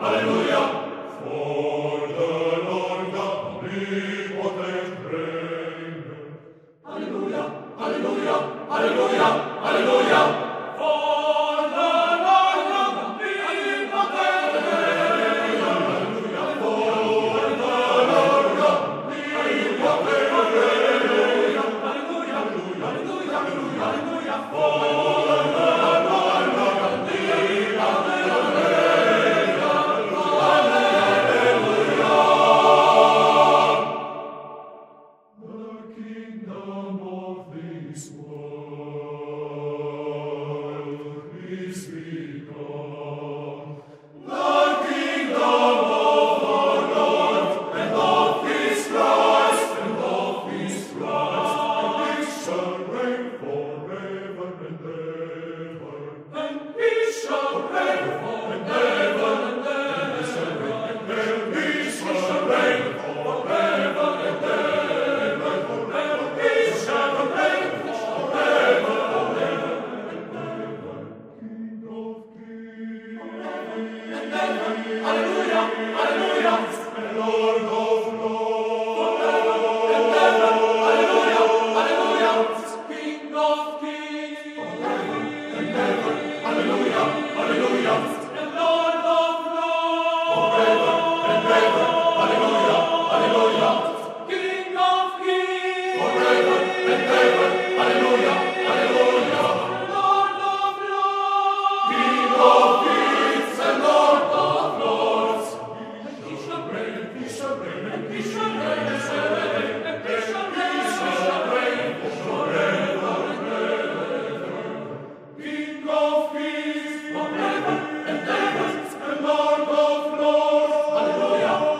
Alleluia! For the Lord God omnipotent reigns. 我要 Alleluia, Alleluia, Lord goes.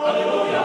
Hallelujah!